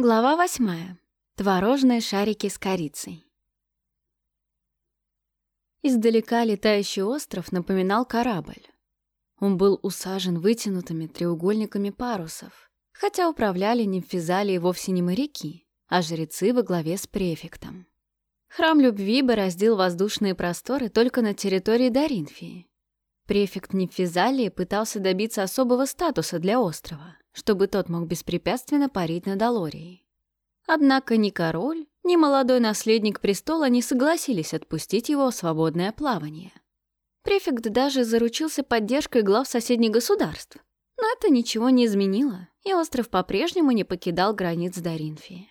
Глава восьмая. Творожные шарики с корицей. Издалека летающий остров напоминал корабль. Он был усажен вытянутыми треугольниками парусов, хотя управляли нимфизалии вовсе не моряки, а жрецы во главе с префектом. Храм любви бороздил воздушные просторы только на территории Даринфии. Префект Нимфизалии пытался добиться особого статуса для острова — чтобы тот мог беспрепятственно парить над Алорией. Однако ни король, ни молодой наследник престола не согласились отпустить его в свободное плавание. Префект даже заручился поддержкой глав соседних государств. Но это ничего не изменило, и остров по-прежнему не покидал границ Даринфии.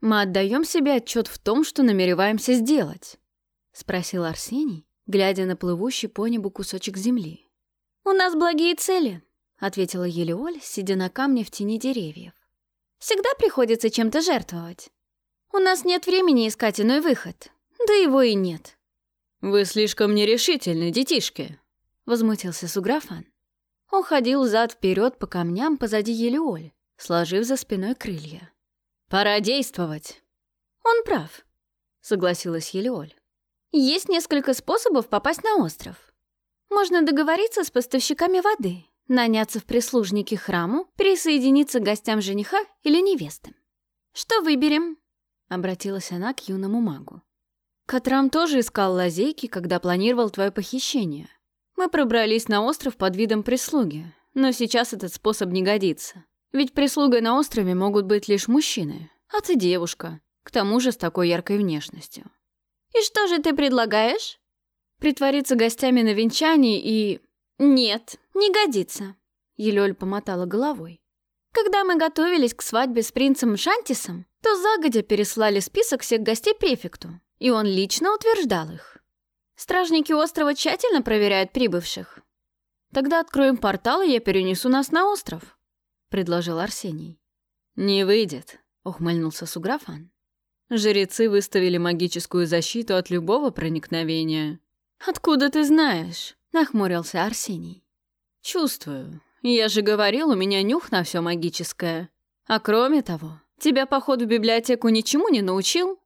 «Мы отдаем себе отчет в том, что намереваемся сделать?» — спросил Арсений, глядя на плывущий по небу кусочек земли. «У нас благие цели», — ответила Елеоль, сидя на камне в тени деревьев. «Всегда приходится чем-то жертвовать. У нас нет времени искать иной выход, да его и нет». «Вы слишком нерешительны, детишки», — возмутился Суграфан. Он ходил зад вперед по камням позади Елеоль, сложив за спиной крылья. «Пора действовать». «Он прав», — согласилась Елеоль. «Есть несколько способов попасть на остров. Можно договориться с поставщиками воды, наняться в прислужники храму, присоединиться к гостям жениха или невесты. «Что выберем?» — обратилась она к юному магу. «Катрам тоже искал лазейки, когда планировал твое похищение. Мы пробрались на остров под видом прислуги, но сейчас этот способ не годится. Ведь прислугой на острове могут быть лишь мужчины, а ты девушка, к тому же с такой яркой внешностью». «И что же ты предлагаешь?» «Притвориться гостями на венчании и «Нет, не годится», — Елёль помотала головой. «Когда мы готовились к свадьбе с принцем Шантисом, то загодя переслали список всех гостей префекту, и он лично утверждал их. Стражники острова тщательно проверяют прибывших. Тогда откроем портал, и я перенесу нас на остров», — предложил Арсений. «Не выйдет», — ухмыльнулся Суграфан. «Жрецы выставили магическую защиту от любого проникновения». «Откуда ты знаешь?» — нахмурился Арсений. «Чувствую. Я же говорил, у меня нюх на все магическое. А кроме того, тебя поход в библиотеку ничему не научил?»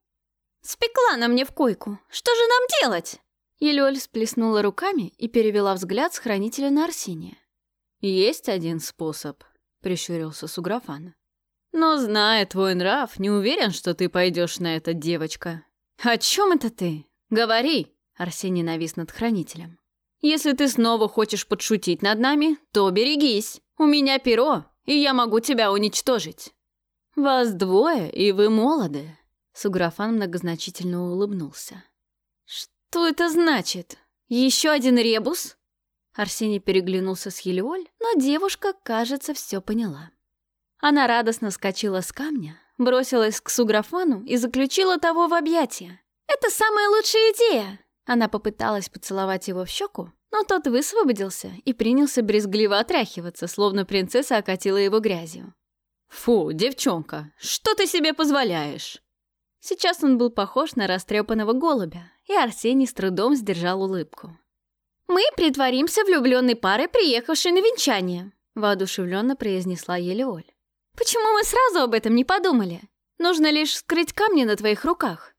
«Спекла на мне в койку. Что же нам делать?» Елёль сплеснула руками и перевела взгляд с хранителя на Арсения. «Есть один способ», — прищурился Суграфан. «Но, зная твой нрав, не уверен, что ты пойдешь на это, девочка». «О чем это ты? Говори!» — Арсений навис над хранителем. Если ты снова хочешь подшутить над нами, то берегись. У меня перо, и я могу тебя уничтожить». «Вас двое, и вы молоды», — Суграфан многозначительно улыбнулся. «Что это значит? Еще один ребус?» Арсений переглянулся с Хелиоль, но девушка, кажется, все поняла. Она радостно скочила с камня, бросилась к Суграфану и заключила того в объятия. «Это самая лучшая идея! Она попыталась поцеловать его в щеку, но тот высвободился и принялся брезгливо отряхиваться, словно принцесса окатила его грязью. «Фу, девчонка, что ты себе позволяешь?» Сейчас он был похож на растрепанного голубя, и Арсений с трудом сдержал улыбку. «Мы притворимся влюбленной парой, приехавшей на венчание», — воодушевленно произнесла Елеоль. «Почему мы сразу об этом не подумали? Нужно лишь скрыть камни на твоих руках.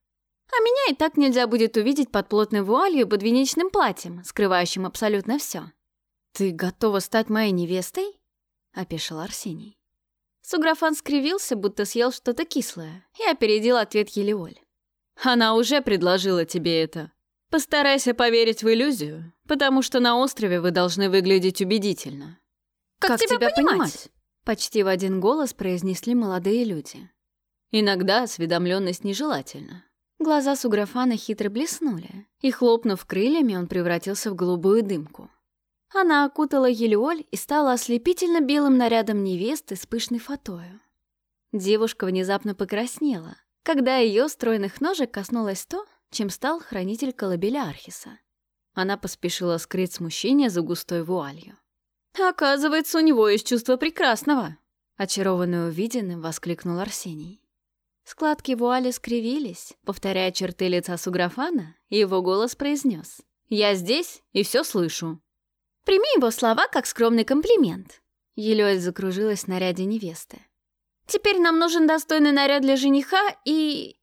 А меня и так нельзя будет увидеть под плотной вуалью и подвенечным платьем, скрывающим абсолютно все. «Ты готова стать моей невестой?» — опешил Арсений. Суграфан скривился, будто съел что-то кислое, и опередил ответ Елеоль. «Она уже предложила тебе это. Постарайся поверить в иллюзию, потому что на острове вы должны выглядеть убедительно». «Как, как тебя, тебя понимать? понимать?» Почти в один голос произнесли молодые люди. «Иногда осведомленность нежелательна», Глаза Суграфана хитро блеснули, и, хлопнув крыльями, он превратился в голубую дымку. Она окутала Елеоль и стала ослепительно белым нарядом невесты с пышной фатою. Девушка внезапно покраснела, когда ее стройных ножек коснулось то, чем стал хранитель колыбеля Архиса. Она поспешила скрыть смущение за густой вуалью. «Оказывается, у него есть чувство прекрасного!» Очарованный увиденным, воскликнул Арсений. Складки вуали скривились, повторяя черты лица Суграфана, и его голос произнес. «Я здесь и все слышу». «Прими его слова как скромный комплимент». Елёль закружилась на ряде невесты. Теперь нам нужен достойный наряд для жениха и...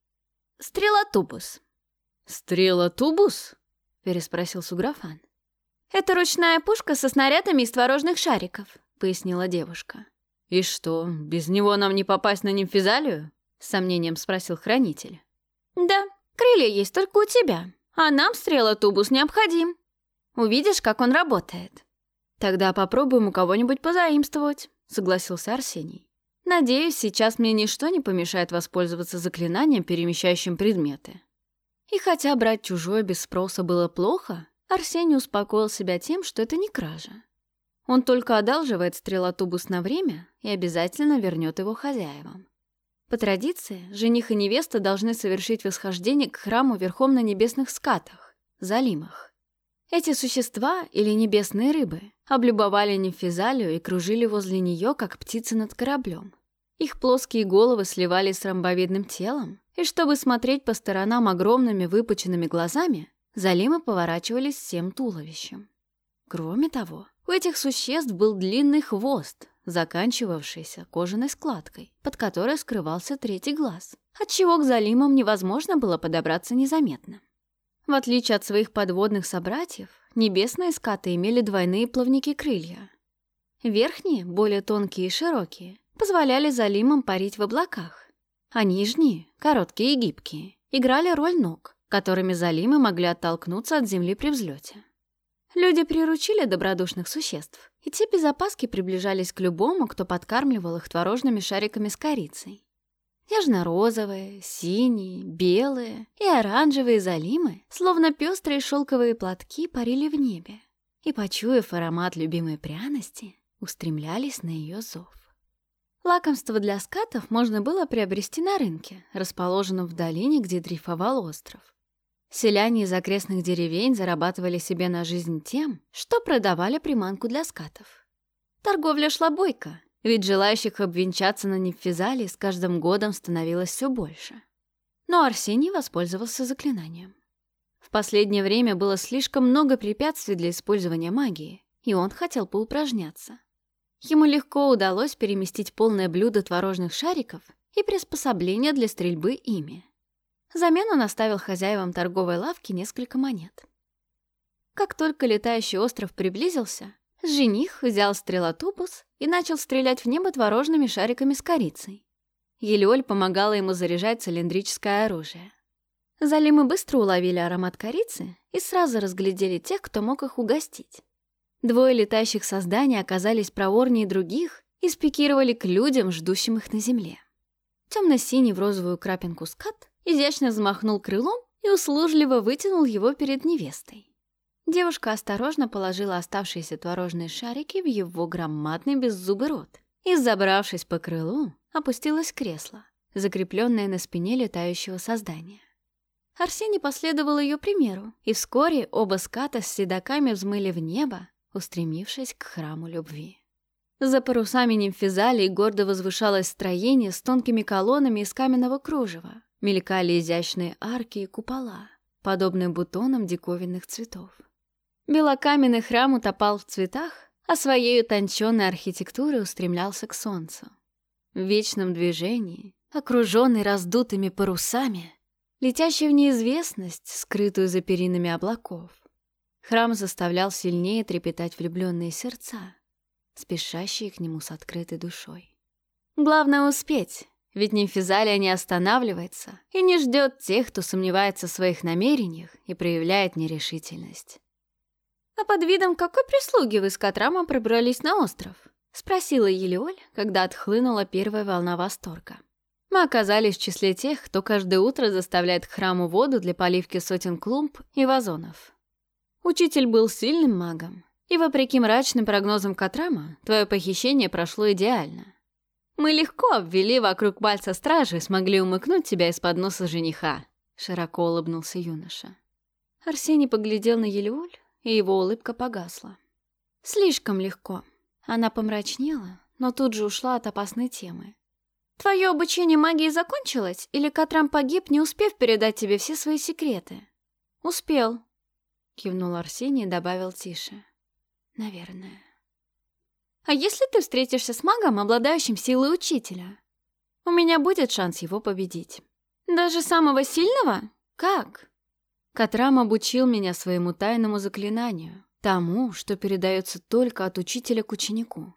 стрелотубус». «Стрелотубус?» — переспросил Суграфан. «Это ручная пушка со снарядами из творожных шариков», — пояснила девушка. «И что, без него нам не попасть на нимфизалию?» — с сомнением спросил хранитель. «Да, крылья есть только у тебя, а нам стрелотубус необходим. Увидишь, как он работает». «Тогда попробуем у кого-нибудь позаимствовать», — согласился Арсений. «Надеюсь, сейчас мне ничто не помешает воспользоваться заклинанием, перемещающим предметы». И хотя брать чужое без спроса было плохо, Арсений успокоил себя тем, что это не кража. Он только одалживает стрелотубус на время и обязательно вернет его хозяевам. По традиции, жених и невеста должны совершить восхождение к храму верхом на небесных скатах, залимах. Эти существа, или небесные рыбы, облюбовали Нефизалию и кружили возле нее, как птицы над кораблем. Их плоские головы сливались с ромбовидным телом, и чтобы смотреть по сторонам огромными выпученными глазами, залимы поворачивались всем туловищем. Кроме того, у этих существ был длинный хвост, заканчивавшийся кожаной складкой, под которой скрывался третий глаз, отчего к залимам невозможно было подобраться незаметно. В отличие от своих подводных собратьев, небесные скаты имели двойные плавники-крылья. Верхние, более тонкие и широкие, позволяли залимам парить в облаках, а нижние, короткие и гибкие, играли роль ног, которыми залимы могли оттолкнуться от земли при взлете. Люди приручили добродушных существ, и те без опаски приближались к любому, кто подкармливал их творожными шариками с корицей. Нежно-розовые, синие, белые и оранжевые залимы, словно пестрые шелковые платки, парили в небе и, почуяв аромат любимой пряности, устремлялись на ее зов. Лакомство для скатов можно было приобрести на рынке, расположенном в долине, где дрейфовал остров. Селяне из окрестных деревень зарабатывали себе на жизнь тем, что продавали приманку для скатов. Торговля шла бойко, ведь желающих обвенчаться на Нефизале с каждым годом становилось все больше. Но Арсений воспользовался заклинанием. В последнее время было слишком много препятствий для использования магии, и он хотел поупражняться. Ему легко удалось переместить полное блюдо творожных шариков и приспособления для стрельбы ими. Взамен он оставил хозяевам торговой лавки несколько монет. Как только летающий остров приблизился, жених взял стрелотубус и начал стрелять в небо творожными шариками с корицей. Елеоль помогала ему заряжать цилиндрическое оружие. Залимы быстро уловили аромат корицы и сразу разглядели тех, кто мог их угостить. Двое летающих созданий оказались проворнее других и спикировали к людям, ждущим их на земле. Темно-синий в розовую крапинку скат изящно взмахнул крылом и услужливо вытянул его перед невестой. Девушка осторожно положила оставшиеся творожные шарики в его громадный беззубый рот и, забравшись по крылу, опустилась в кресло, закрепленное на спине летающего создания. Арсений последовал ее примеру, и вскоре оба ската с седаками взмыли в небо, устремившись к храму любви. За парусами нимфизалии гордо возвышалось строение с тонкими колоннами из каменного кружева, Мелькали изящные арки и купола, подобные бутонам диковинных цветов. Белокаменный храм утопал в цветах, а своей утонченной архитектурой устремлялся к солнцу. В вечном движении, окруженный раздутыми парусами, летящий в неизвестность, скрытую за перинами облаков, храм заставлял сильнее трепетать влюбленные сердца, спешащие к нему с открытой душой. Главное успеть, ведь Нимфизалия не останавливается и не ждет тех, кто сомневается в своих намерениях и проявляет нерешительность. «А под видом какой прислуги вы с Катрама пробрались на остров?» — спросила Елеоль, когда отхлынула первая волна восторга. Мы оказались в числе тех, кто каждое утро заставляет к храму воду для поливки сотен клумб и вазонов. Учитель был сильным магом, и, вопреки мрачным прогнозам Катрама, твое похищение прошло идеально. Мы легко обвели вокруг пальца стражи и смогли умыкнуть тебя из-под носа жениха», — широко улыбнулся юноша. Арсений поглядел на Елеуль, и его улыбка погасла. «Слишком легко». Она помрачнела, но тут же ушла от опасной темы. «Твое обучение магии закончилось, или Катрам погиб, не успев передать тебе все свои секреты?» «Успел», — кивнул Арсений и добавил тише. «Наверное». А если ты встретишься с магом, обладающим силой учителя? у меня будет шанс его победить. Даже самого сильного? Как? Катрам обучил меня своему тайному заклинанию, тому, что передается только от учителя к ученику.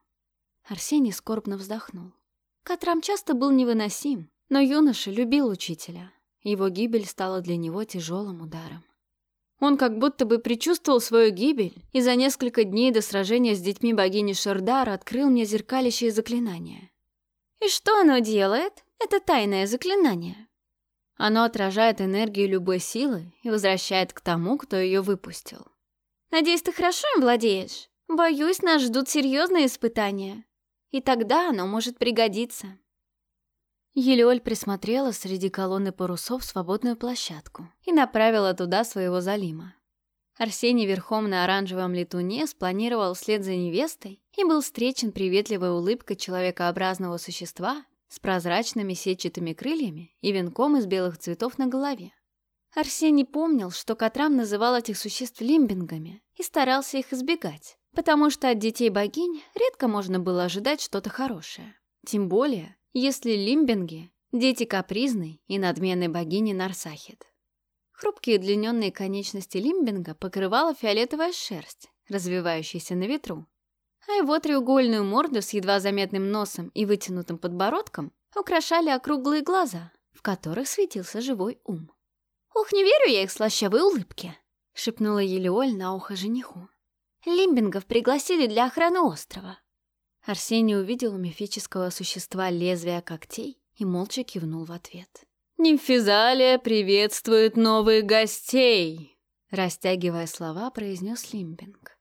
Арсений скорбно вздохнул. Катрам часто был невыносим, но юноша любил учителя. Его гибель стала для него тяжелым ударом. Он как будто бы предчувствовал свою гибель и за несколько дней до сражения с детьми богини Шардара открыл мне зеркалище заклинание. И что оно делает? Это тайное заклинание. Оно отражает энергию любой силы и возвращает к тому, кто ее выпустил. Надеюсь, ты хорошо им владеешь? Боюсь, нас ждут серьезные испытания. И тогда оно может пригодиться. Елеоль присмотрела среди колонны парусов свободную площадку и направила туда своего Залима. Арсений верхом на оранжевом летуне спланировал вслед за невестой и был встречен приветливой улыбкой человекообразного существа с прозрачными сетчатыми крыльями и венком из белых цветов на голове. Арсений помнил, что Катрам называл этих существ лимбингами и старался их избегать, потому что от детей богинь редко можно было ожидать что-то хорошее. Тем более, если лимбинги — дети капризной и надменной богини Нарсахит. Хрупкие удлиненные конечности лимбинга покрывала фиолетовая шерсть, развивающаяся на ветру. А его треугольную морду с едва заметным носом и вытянутым подбородком украшали округлые глаза, в которых светился живой ум. «Ух, не верю я их слащавой улыбке!» — шепнула Елеоль на ухо жениху. «Лимбингов пригласили для охраны острова. Арсений увидел у мифического существа лезвия когтей и молча кивнул в ответ. «Нимфизалия приветствует новых гостей!» Растягивая слова, произнес Лимбинг.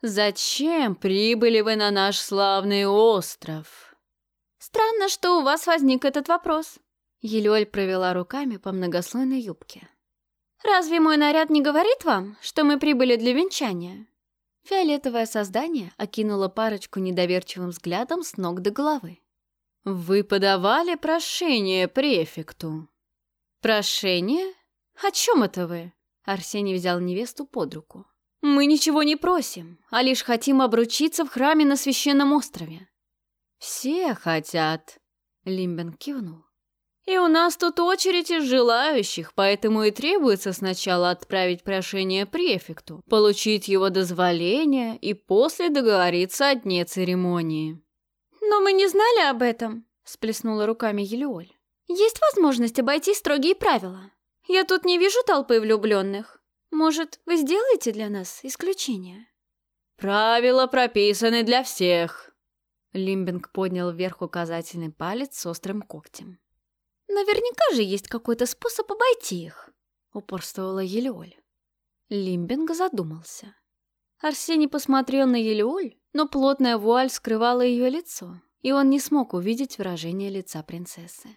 «Зачем прибыли вы на наш славный остров?» «Странно, что у вас возник этот вопрос». Елёль провела руками по многослойной юбке. «Разве мой наряд не говорит вам, что мы прибыли для венчания?» Фиолетовое создание окинуло парочку недоверчивым взглядом с ног до головы. «Вы подавали прошение префекту?» «Прошение? О чем это вы?» Арсений взял невесту под руку. «Мы ничего не просим, а лишь хотим обручиться в храме на священном острове». «Все хотят», — Лимбен кивнул. И у нас тут очередь из желающих, поэтому и требуется сначала отправить прошение префекту, получить его дозволение и после договориться о дне церемонии. «Но мы не знали об этом», — сплеснула руками Елеоль. «Есть возможность обойти строгие правила. Я тут не вижу толпы влюбленных. Может, вы сделаете для нас исключение?» «Правила прописаны для всех», — Лимбинг поднял вверх указательный палец с острым когтем. Наверняка же есть какой-то способ обойти их, упорствовала Елеоль. Лимбинг задумался. Арсений посмотрел на Елеоль, но плотная вуаль скрывала ее лицо, и он не смог увидеть выражение лица принцессы.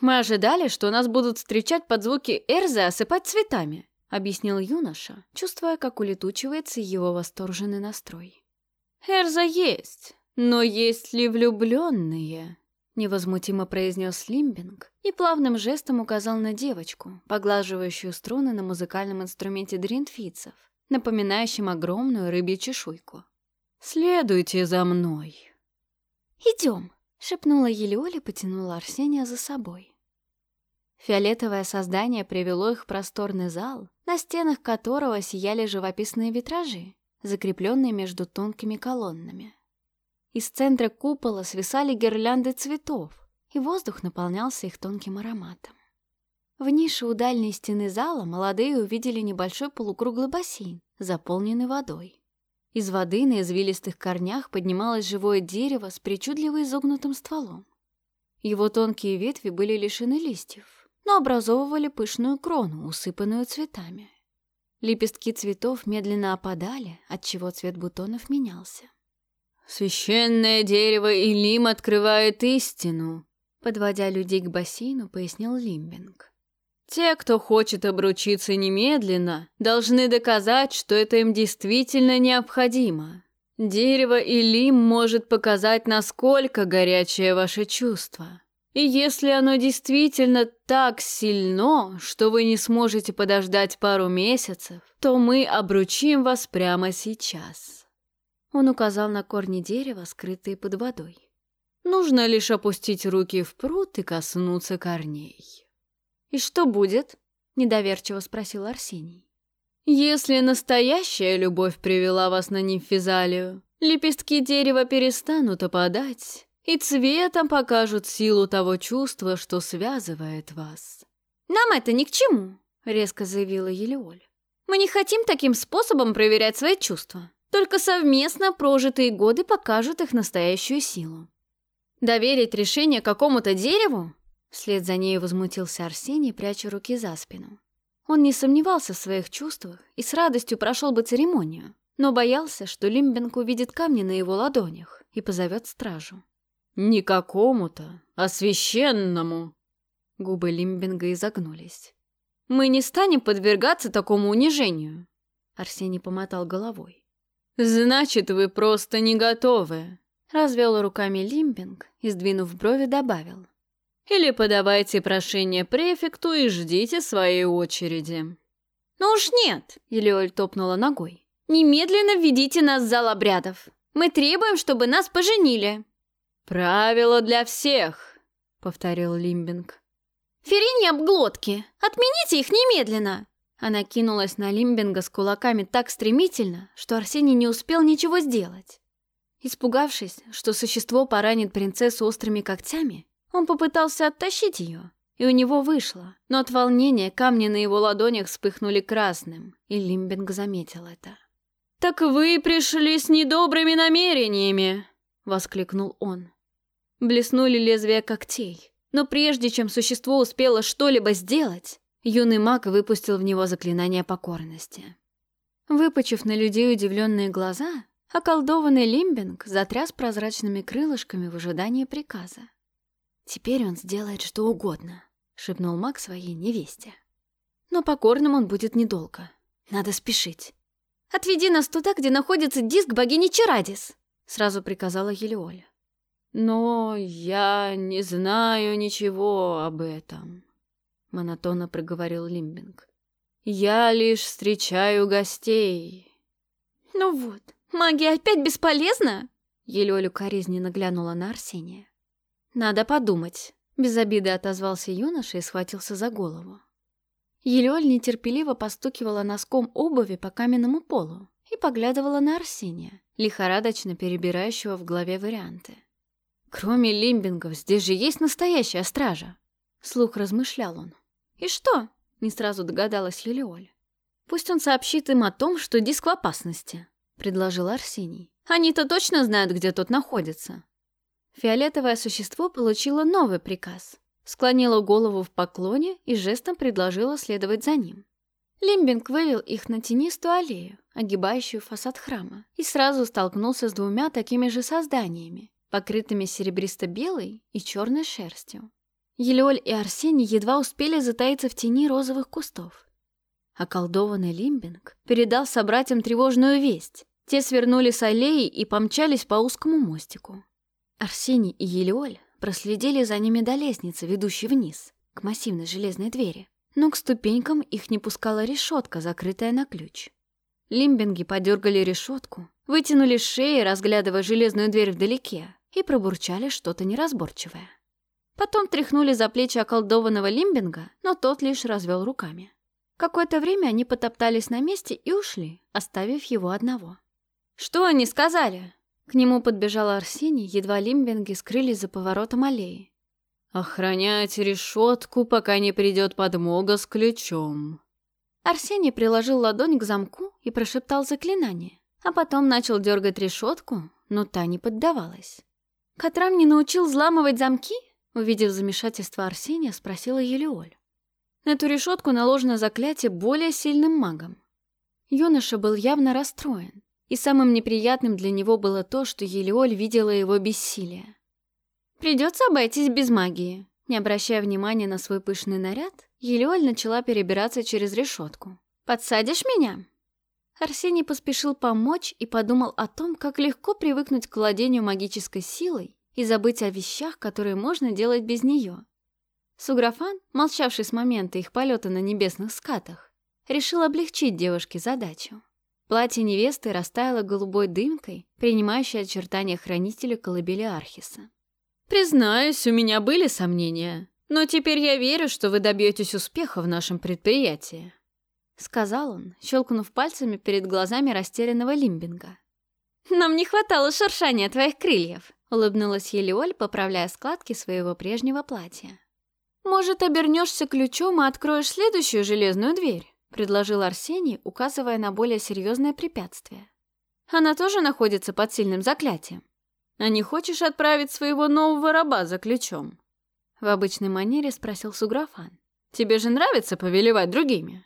«Мы ожидали, что нас будут встречать под звуки Эрзы осыпать цветами», объяснил юноша, чувствуя, как улетучивается его восторженный настрой. «Эрза есть, но есть ли влюбленные?» Невозмутимо произнес Лимбинг и плавным жестом указал на девочку, поглаживающую струны на музыкальном инструменте дринтфицев, напоминающем огромную рыбью чешуйку. «Следуйте за мной!» «Идем!» — шепнула Елеоля потянула Арсения за собой. Фиолетовое создание привело их в просторный зал, на стенах которого сияли живописные витражи, закрепленные между тонкими колоннами. Из центра купола свисали гирлянды цветов, и воздух наполнялся их тонким ароматом. В нише у дальней стены зала молодые увидели небольшой полукруглый бассейн, заполненный водой. Из воды на извилистых корнях поднималось живое дерево с причудливо изогнутым стволом. Его тонкие ветви были лишены листьев, но образовывали пышную крону, усыпанную цветами. Лепестки цветов медленно опадали, отчего цвет бутонов менялся. «Священное дерево Илим открывает истину», подводя людей к бассейну, пояснил Лимбинг. «Те, кто хочет обручиться немедленно, должны доказать, что это им действительно необходимо. Дерево Илим может показать, насколько горячее ваше чувство. И если оно действительно так сильно, что вы не сможете подождать пару месяцев, то мы обручим вас прямо сейчас». Он указал на корни дерева, скрытые под водой. Нужно лишь опустить руки в пруд и коснуться корней. «И что будет?» — недоверчиво спросил Арсений. «Если настоящая любовь привела вас на нимфизалию, лепестки дерева перестанут опадать, и цветом покажут силу того чувства, что связывает вас». «Нам это ни к чему», — резко заявила Елеоль. «Мы не хотим таким способом проверять свои чувства. Только совместно прожитые годы покажут их настоящую силу». «Доверить решение какому-то дереву?» Вслед за ней возмутился Арсений, пряча руки за спину. Он не сомневался в своих чувствах и с радостью прошел бы церемонию, но боялся, что Лимбинг увидит камни на его ладонях и позовет стражу. «Не какому-то, а священному!» Губы Лимбинга изогнулись. «Мы не станем подвергаться такому унижению!» Арсений помотал головой. «Значит, вы просто не готовы!» Развел руками Лимбинг и, сдвинув брови, добавил. Или подавайте прошение префекту и ждите своей очереди». «Ну уж нет!» — Елеоль топнула ногой. «Немедленно введите нас в зал обрядов. Мы требуем, чтобы нас поженили». «Правило для всех», — повторил Лимбинг. «Ферини обглотки! Отмените их немедленно!» Она кинулась на Лимбинга с кулаками так стремительно, что Арсений не успел ничего сделать. Испугавшись, что существо поранит принцессу острыми когтями, он попытался оттащить ее, и у него вышло, но от волнения камни на его ладонях вспыхнули красным, и Лимбинг заметил это. «Так вы пришли с недобрыми намерениями!» — воскликнул он. Блеснули лезвия когтей, но прежде чем существо успело что-либо сделать, юный маг выпустил в него заклинание покорности. Выпучив на людей удивленные глаза, околдованный Лимбинг затряс прозрачными крылышками в ожидании приказа. «Теперь он сделает что угодно», — шепнул маг своей невесте. «Но покорным он будет недолго. Надо спешить». «Отведи нас туда, где находится диск богини Чарадис», — сразу приказала Елеоля. «Но я не знаю ничего об этом», — монотонно проговорил Лимбинг. «Я лишь встречаю гостей». «Ну вот, магия опять бесполезна?» Елеоля коризненно глянула на Арсения. «Надо подумать», — без обиды отозвался юноша и схватился за голову. Елёль нетерпеливо постукивала носком обуви по каменному полу и поглядывала на Арсения, лихорадочно перебирающего в голове варианты. «Кроме лимбингов, здесь же есть настоящая стража!» Слух размышлял он. «И что?» — не сразу догадалась Елеоль. «Пусть он сообщит им о том, что диск в опасности», — предложил Арсений. «Они-то точно знают, где тот находится. Фиолетовое существо получило новый приказ. Склонило голову в поклоне и жестом предложило следовать за ним. Лимбинг вывел их на тенистую аллею, огибающую фасад храма, и сразу столкнулся с двумя такими же созданиями, покрытыми серебристо-белой и черной шерстью. Елеоль и Арсений едва успели затаиться в тени розовых кустов. Околдованный Лимбинг передал собратьям тревожную весть. Те свернули с аллеи и помчались по узкому мостику. Арсений и Елеоль проследили за ними до лестницы, ведущей вниз, к массивной железной двери. Но к ступенькам их не пускала решетка, закрытая на ключ. Лимбинги подергали решетку, вытянули шеи, разглядывая железную дверь вдалеке, и пробурчали что-то неразборчивое. Потом тряхнули за плечи околдованного Лимбинга, но тот лишь развел руками. Какое-то время они потоптались на месте и ушли, оставив его одного. «Что они сказали?» К нему подбежал Арсений, едва лимбинги скрылись за поворотом аллеи. «Охранять решетку, пока не придет подмога с ключом». Арсений приложил ладонь к замку и прошептал заклинание, а потом начал дергать решетку, но та не поддавалась. «Катрам не научил взламывать замки?» Увидев замешательство Арсения, спросила Елеоль. На эту решетку наложено заклятие более сильным магом. Юноша был явно расстроен. И самым неприятным для него было то, что Елеоль видела его бессилие. «Придется обойтись без магии». Не обращая внимания на свой пышный наряд, Елеоль начала перебираться через решетку. «Подсадишь меня?» Арсений поспешил помочь и подумал о том, как легко привыкнуть к владению магической силой и забыть о вещах, которые можно делать без нее. Суграфан, молчавший с момента их полета на небесных скатах, решил облегчить девушке задачу. Платье невесты растаяло голубой дымкой, принимающей очертания хранителя колыбели Архиса. Признаюсь, у меня были сомнения, но теперь я верю, что вы добьетесь успеха в нашем предприятии. Сказал он, щелкнув пальцами перед глазами растерянного Лимбинга. «Нам не хватало шуршания твоих крыльев», — улыбнулась Елиоль, поправляя складки своего прежнего платья. «Может, обернешься ключом и откроешь следующую железную дверь?» — предложил Арсений, указывая на более серьезное препятствие. «Она тоже находится под сильным заклятием. А не хочешь отправить своего нового раба за ключом?» В обычной манере спросил Суграфан. «Тебе же нравится повелевать другими?»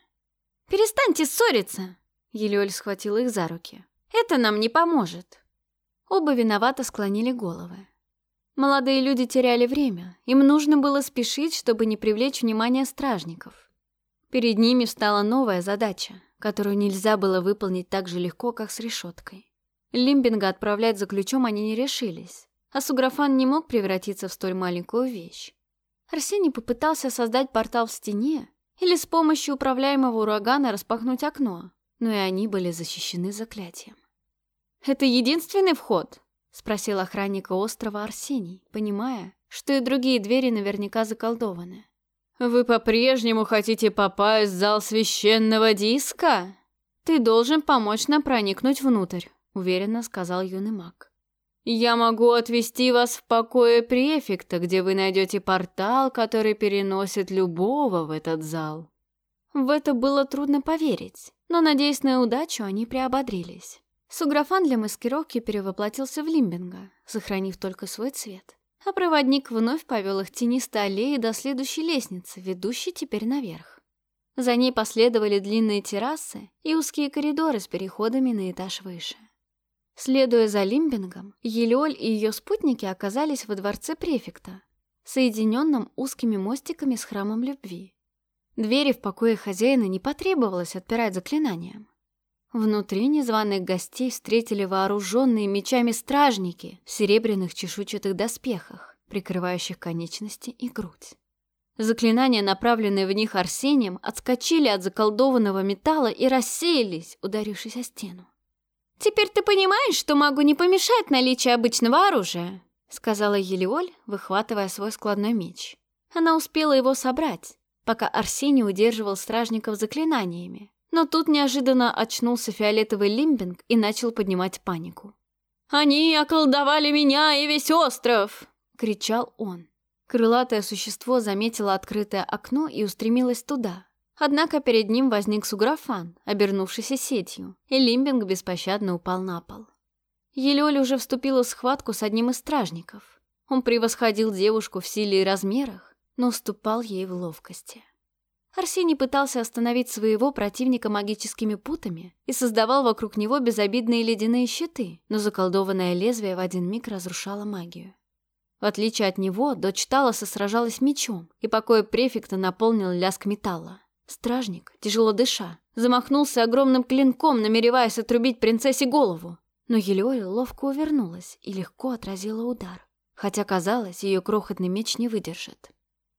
«Перестаньте ссориться!» Елеоль схватила их за руки. «Это нам не поможет!» Оба виновато склонили головы. Молодые люди теряли время. Им нужно было спешить, чтобы не привлечь внимание стражников. Перед ними встала новая задача, которую нельзя было выполнить так же легко, как с решеткой. Лимбинга отправлять за ключом они не решились, а Суграфан не мог превратиться в столь маленькую вещь. Арсений попытался создать портал в стене или с помощью управляемого урагана распахнуть окно, но и они были защищены заклятием. «Это единственный вход?» — спросил охранника острова Арсений, понимая, что и другие двери наверняка заколдованы. «Вы по-прежнему хотите попасть в зал священного диска? Ты должен помочь нам проникнуть внутрь уверенно сказал юный маг. Я могу отвезти вас в покое префекта, где вы найдете портал, который переносит любого в этот зал. В это было трудно поверить, но, надеясь на удачу, они приободрились. Суграфан для маскировки перевоплотился в Лимбинга, сохранив только свой цвет. А проводник вновь повел их тенистой аллеей до следующей лестницы, ведущей теперь наверх. За ней последовали длинные террасы и узкие коридоры с переходами на этаж выше. Следуя за Лимбингом, Елеоль и ее спутники оказались во дворце префекта, соединенном узкими мостиками с храмом любви. Двери в покое хозяина не потребовалось отпирать заклинанием. Внутри незваных гостей встретили вооруженные мечами стражники в серебряных чешуйчатых доспехах, прикрывающих конечности и грудь. Заклинания, направленные в них Арсением, отскочили от заколдованного металла и рассеялись, ударившись о стену. «Теперь ты понимаешь, что могу не помешать наличие обычного оружия», сказала Елиоль, выхватывая свой складной меч. Она успела его собрать, пока Арсений удерживал стражников заклинаниями. Но тут неожиданно очнулся фиолетовый лимбинг и начал поднимать панику. «Они околдовали меня и весь остров!» — кричал он. Крылатое существо заметило открытое окно и устремилось туда, Однако перед ним возник суграфан, обернувшийся сетью, и Лимбинг беспощадно упал на пол. Елёль уже вступила в схватку с одним из стражников. Он превосходил девушку в силе и размерах, но уступал ей в ловкости. Арсений пытался остановить своего противника магическими путами и создавал вокруг него безобидные ледяные щиты, но заколдованное лезвие в один миг разрушало магию. В отличие от него, дочь Талоса сражалась мечом, и покой префекта наполнил лязг металла. Стражник, тяжело дыша, замахнулся огромным клинком, намереваясь отрубить принцессе голову. Но Елеоля ловко увернулась и легко отразила удар, хотя, казалось, ее крохотный меч не выдержит.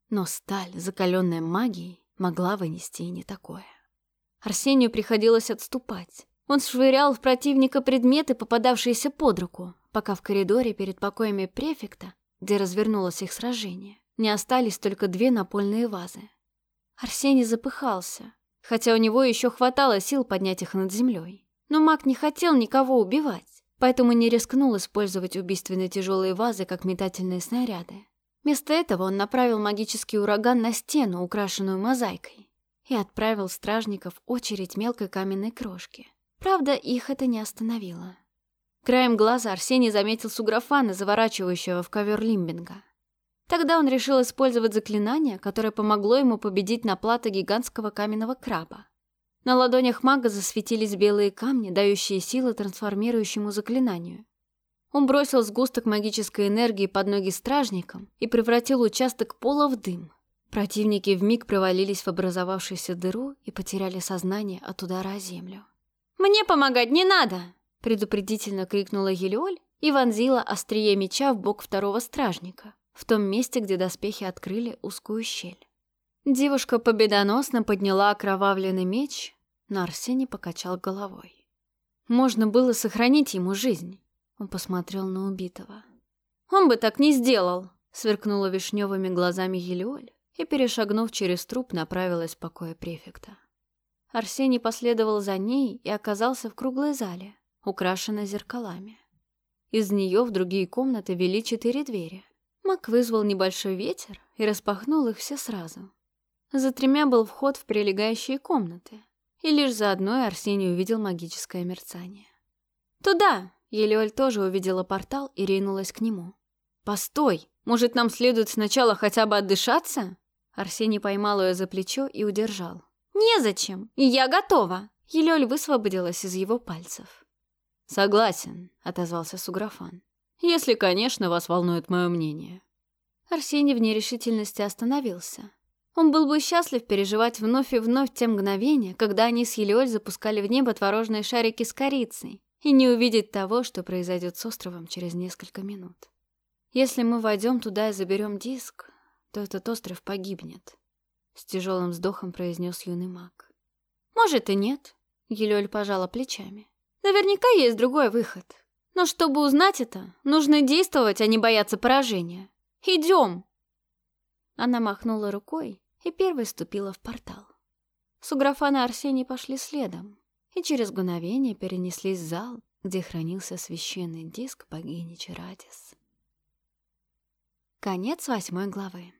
Но сталь, закаленная магией, могла вынести и не такое. Арсению приходилось отступать. Он швырял в противника предметы, попадавшиеся под руку, пока в коридоре перед покоями префекта, где развернулось их сражение, не остались только две напольные вазы. Арсений запыхался, хотя у него еще хватало сил поднять их над землей. Но маг не хотел никого убивать, поэтому не рискнул использовать убийственные тяжелые вазы как метательные снаряды. Вместо этого он направил магический ураган на стену, украшенную мозаикой, и отправил стражников очередь мелкой каменной крошки. Правда, их это не остановило. Краем глаза Арсений заметил суграфана, заворачивающего в ковер Лимбинга. Тогда он решил использовать заклинание, которое помогло ему победить на плато гигантского каменного краба. На ладонях мага засветились белые камни, дающие силы трансформирующему заклинанию. Он бросил сгусток магической энергии под ноги стражникам и превратил участок пола в дым. Противники вмиг провалились в образовавшуюся дыру и потеряли сознание от удара о землю. «Мне помогать не надо!» — предупредительно крикнула Елеоль и вонзила острие меча в бок второго стражника в том месте, где доспехи открыли узкую щель. Девушка победоносно подняла окровавленный меч, но Арсений покачал головой. Можно было сохранить ему жизнь. Он посмотрел на убитого. «Он бы так не сделал!» Сверкнула вишневыми глазами Елеоль и, перешагнув через труп, направилась в покое префекта. Арсений последовал за ней и оказался в круглой зале, украшенной зеркалами. Из нее в другие комнаты вели четыре двери. Мак вызвал небольшой ветер и распахнул их все сразу. За тремя был вход в прилегающие комнаты, и лишь за одной Арсений увидел магическое мерцание. «Туда!» Елеоль тоже увидела портал и ринулась к нему. «Постой! Может, нам следует сначала хотя бы отдышаться?» Арсений поймал ее за плечо и удержал. «Незачем! Я готова!» Елеоль высвободилась из его пальцев. «Согласен», — отозвался Суграфан. «Если, конечно, вас волнует мое мнение». Арсений в нерешительности остановился. Он был бы счастлив переживать вновь и вновь те мгновения, когда они с Елеоль запускали в небо творожные шарики с корицей, и не увидеть того, что произойдет с островом через несколько минут. Если мы войдем туда и заберем диск, то этот остров погибнет, — с тяжелым вздохом произнес юный маг. Может и нет, — Елеоль пожала плечами. Наверняка есть другой выход. Но чтобы узнать это, нужно действовать, а не бояться поражения. Идем!» Она махнула рукой и первой ступила в портал. Суграфан и Арсений пошли следом и через мгновение перенеслись в зал, где хранился священный диск богини Чарадис. Конец восьмой главы.